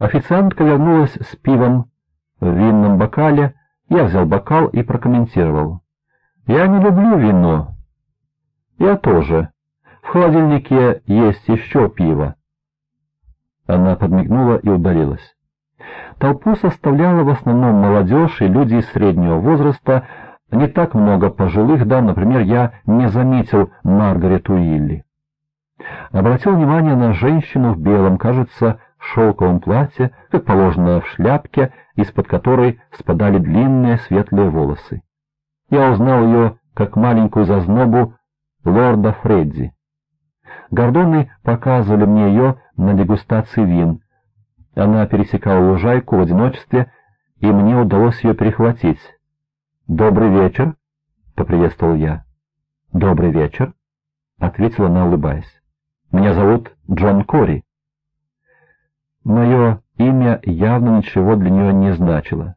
Официантка вернулась с пивом в винном бокале, я взял бокал и прокомментировал. «Я не люблю вино». «Я тоже. В холодильнике есть еще пиво». Она подмигнула и удалилась. Толпу составляла в основном молодежь и люди среднего возраста, не так много пожилых дам, например, я не заметил Маргарет Уилли. Обратил внимание на женщину в белом, кажется, шелковом платье, как положено в шляпке, из-под которой спадали длинные светлые волосы. Я узнал ее как маленькую зазнобу лорда Фредди. Гордоны показывали мне ее на дегустации вин. Она пересекала лужайку в одиночестве, и мне удалось ее перехватить. «Добрый вечер», — поприветствовал я. «Добрый вечер», — ответила она, улыбаясь. «Меня зовут Джон Кори». Мое имя явно ничего для нее не значило.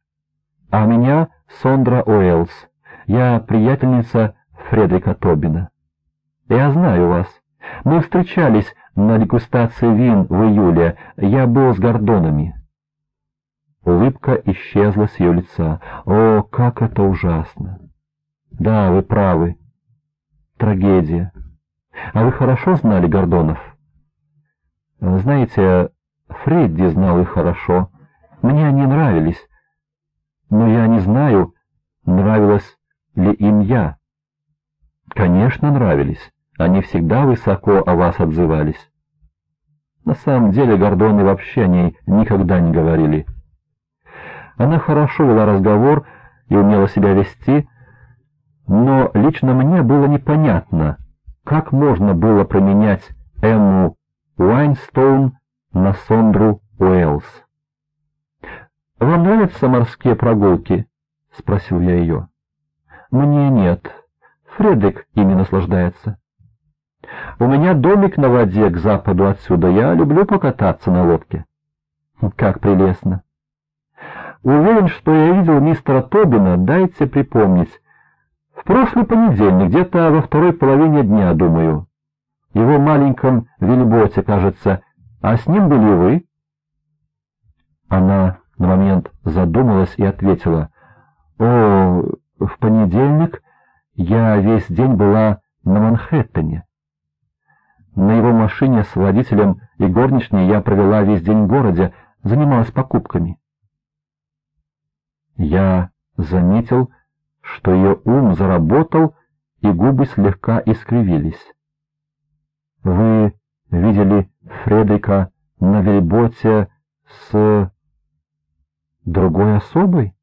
«А меня Сондра Уэллс. Я приятельница Фредрика Тобина». «Я знаю вас. Мы встречались на дегустации вин в июле. Я был с Гордонами». Улыбка исчезла с ее лица. О, как это ужасно! Да, вы правы. Трагедия. А вы хорошо знали Гордонов? Знаете, Фредди знал их хорошо. Мне они нравились. Но я не знаю, нравилась ли им я. Конечно, нравились. Они всегда высоко о вас отзывались. На самом деле Гордоны вообще о ней никогда не говорили. Она хорошо вела разговор и умела себя вести, но лично мне было непонятно, как можно было променять Эмму Уайнстоун на Сондру Уэллс. «Вам нравятся морские прогулки?» — спросил я ее. «Мне нет. Фредик ими наслаждается». «У меня домик на воде к западу отсюда. Я люблю покататься на лодке». «Как прелестно!» Уверен, что я видел мистера Тобина, дайте припомнить. В прошлый понедельник, где-то во второй половине дня, думаю. Его маленьком вельботе, кажется. А с ним были вы? Она на момент задумалась и ответила. О, в понедельник я весь день была на Манхэттене. На его машине с водителем и горничной я провела весь день в городе, занималась покупками. Я заметил, что ее ум заработал, и губы слегка искривились. «Вы видели Фредрика на вельботе с... другой особой?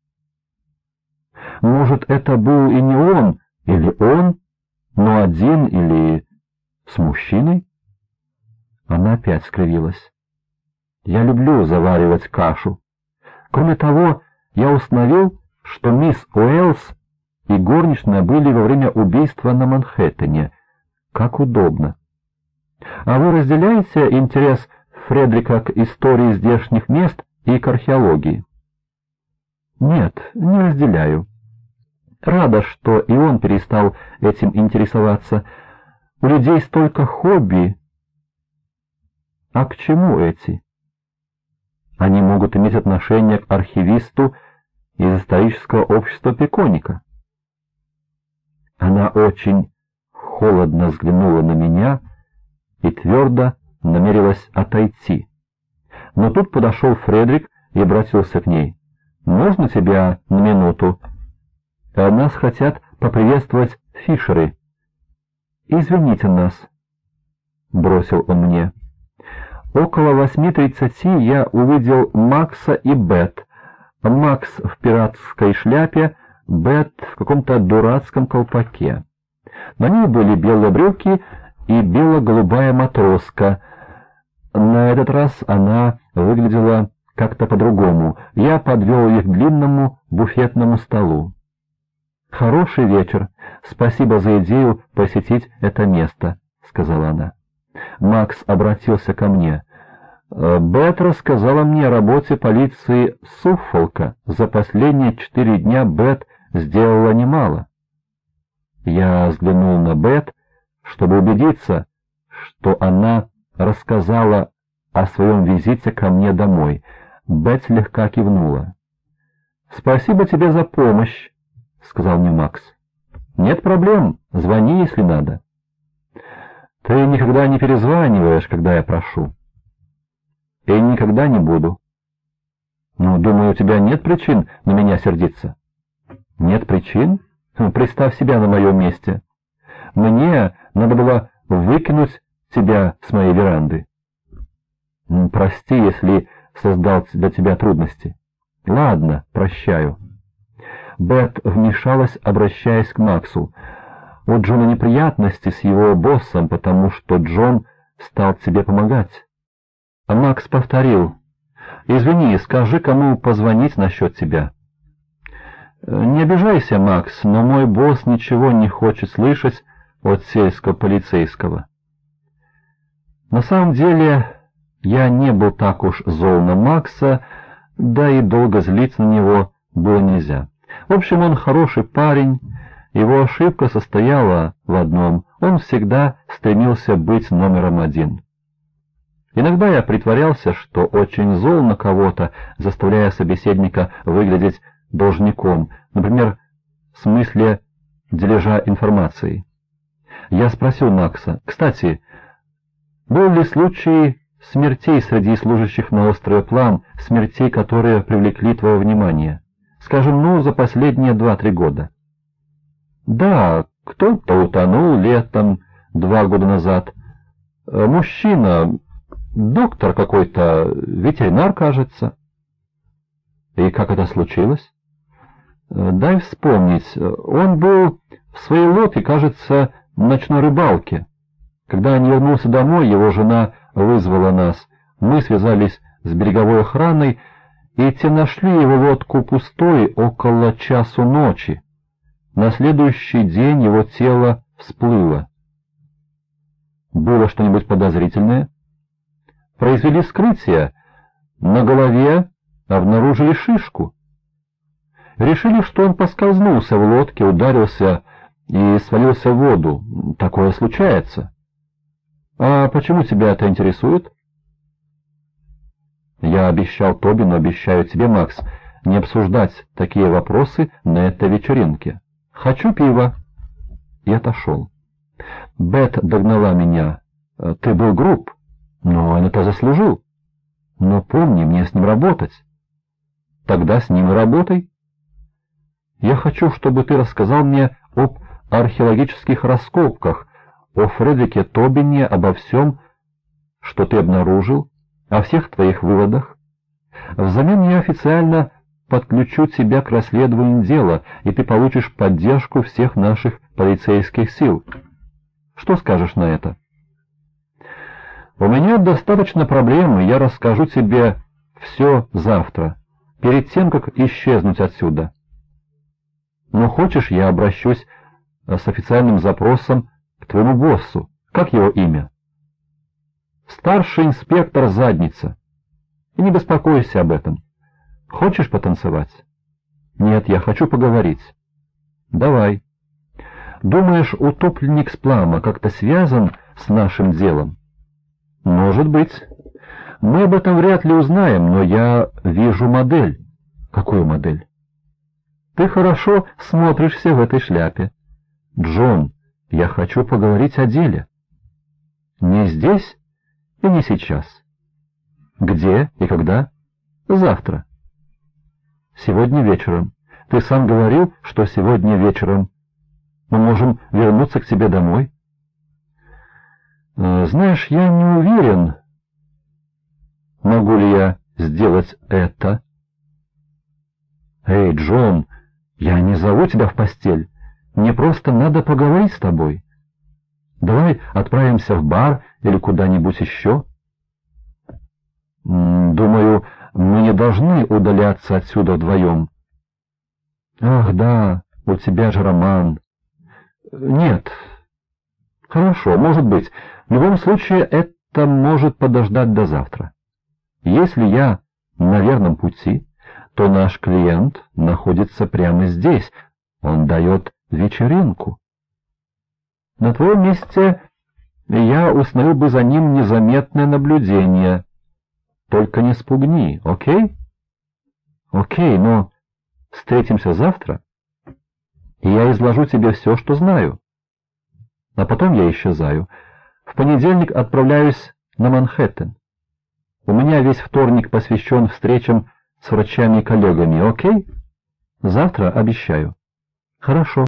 Может, это был и не он, или он, но один или с мужчиной?» Она опять скривилась. «Я люблю заваривать кашу. Кроме того, я установил, что мисс Уэллс и горничная были во время убийства на Манхэттене. Как удобно. А вы разделяете интерес Фредрика к истории здешних мест и к археологии? Нет, не разделяю. Рада, что и он перестал этим интересоваться. У людей столько хобби. А к чему эти? Они могут иметь отношение к архивисту из исторического общества Пеконика. Она очень холодно взглянула на меня и твердо намерилась отойти. Но тут подошел Фредрик и обратился к ней. «Можно тебя на минуту? Нас хотят поприветствовать Фишеры». «Извините нас», — бросил он мне. Около восьми тридцати я увидел Макса и Бет. Макс в пиратской шляпе, Бет в каком-то дурацком колпаке. На ней были белые брюки и бело-голубая матроска. На этот раз она выглядела как-то по-другому. Я подвел их к длинному буфетному столу. «Хороший вечер. Спасибо за идею посетить это место», — сказала она. Макс обратился ко мне. «Э, Бет рассказала мне о работе полиции Суффолка. За последние четыре дня Бет сделала немало. Я взглянул на Бет, чтобы убедиться, что она рассказала о своем визите ко мне домой. Бет слегка кивнула. «Спасибо тебе за помощь», — сказал мне Макс. «Нет проблем, звони, если надо». «Ты никогда не перезваниваешь, когда я прошу». «И никогда не буду». «Ну, думаю, у тебя нет причин на меня сердиться». «Нет причин? Представь себя на моем месте. Мне надо было выкинуть тебя с моей веранды». «Прости, если создал для тебя трудности». «Ладно, прощаю». Бет вмешалась, обращаясь к Максу. «У Джона неприятности с его боссом, потому что Джон стал тебе помогать». А Макс повторил. «Извини, скажи, кому позвонить насчет тебя». «Не обижайся, Макс, но мой босс ничего не хочет слышать от сельского полицейского». На самом деле, я не был так уж зол на Макса, да и долго злиться на него было нельзя. В общем, он хороший парень, его ошибка состояла в одном — он всегда стремился быть номером один. Иногда я притворялся, что очень зол на кого-то, заставляя собеседника выглядеть должником, например, в смысле дележа информации. Я спросил Макса, «Кстати, был ли случай смертей среди служащих на острове Плам, смертей, которые привлекли твое внимание?» Скажем, ну, за последние два-три года. Да, кто-то утонул летом, два года назад. Э, мужчина, доктор какой-то, ветеринар, кажется. И как это случилось? Э, дай вспомнить. Он был в своей лодке, кажется, ночной рыбалке. Когда он вернулся домой, его жена вызвала нас. Мы связались с береговой охраной, и те нашли его лодку пустой около часу ночи. На следующий день его тело всплыло. Было что-нибудь подозрительное? Произвели вскрытие. На голове обнаружили шишку. Решили, что он поскользнулся в лодке, ударился и свалился в воду. Такое случается. А почему тебя это интересует? Я обещал Тоби, но обещаю тебе, Макс, не обсуждать такие вопросы на этой вечеринке. Хочу пива. И отошел. Бет догнала меня. «Э, ты был груб, но он это заслужил. Но помни, мне с ним работать. Тогда с ним и работай. Я хочу, чтобы ты рассказал мне об археологических раскопках, о Фредерике Тобине, обо всем, что ты обнаружил, о всех твоих выводах. Взамен я официально подключу тебя к расследованию дела, и ты получишь поддержку всех наших полицейских сил. Что скажешь на это? У меня достаточно проблем, я расскажу тебе все завтра, перед тем, как исчезнуть отсюда. Но хочешь, я обращусь с официальным запросом к твоему боссу. Как его имя? Старший инспектор задница. И не беспокойся об этом. Хочешь потанцевать? Нет, я хочу поговорить. Давай. Думаешь, утопленник с плама как-то связан с нашим делом? Может быть. Мы об этом вряд ли узнаем, но я вижу модель. Какую модель? Ты хорошо смотришься в этой шляпе. Джон, я хочу поговорить о деле. Не здесь? и не сейчас. Где и когда? Завтра. Сегодня вечером. Ты сам говорил, что сегодня вечером. Мы можем вернуться к тебе домой. Э, знаешь, я не уверен, могу ли я сделать это. Эй, Джон, я не зову тебя в постель. Мне просто надо поговорить с тобой. Давай отправимся в бар или куда-нибудь еще? Думаю, мы не должны удаляться отсюда вдвоем. Ах, да, у тебя же роман. Нет. Хорошо, может быть. В любом случае, это может подождать до завтра. Если я на верном пути, то наш клиент находится прямо здесь. Он дает вечеринку. На твоем месте я установил бы за ним незаметное наблюдение. Только не спугни, окей? Окей, но встретимся завтра, и я изложу тебе все, что знаю. А потом я исчезаю. В понедельник отправляюсь на Манхэттен. У меня весь вторник посвящен встречам с врачами и коллегами, окей? Завтра обещаю. Хорошо.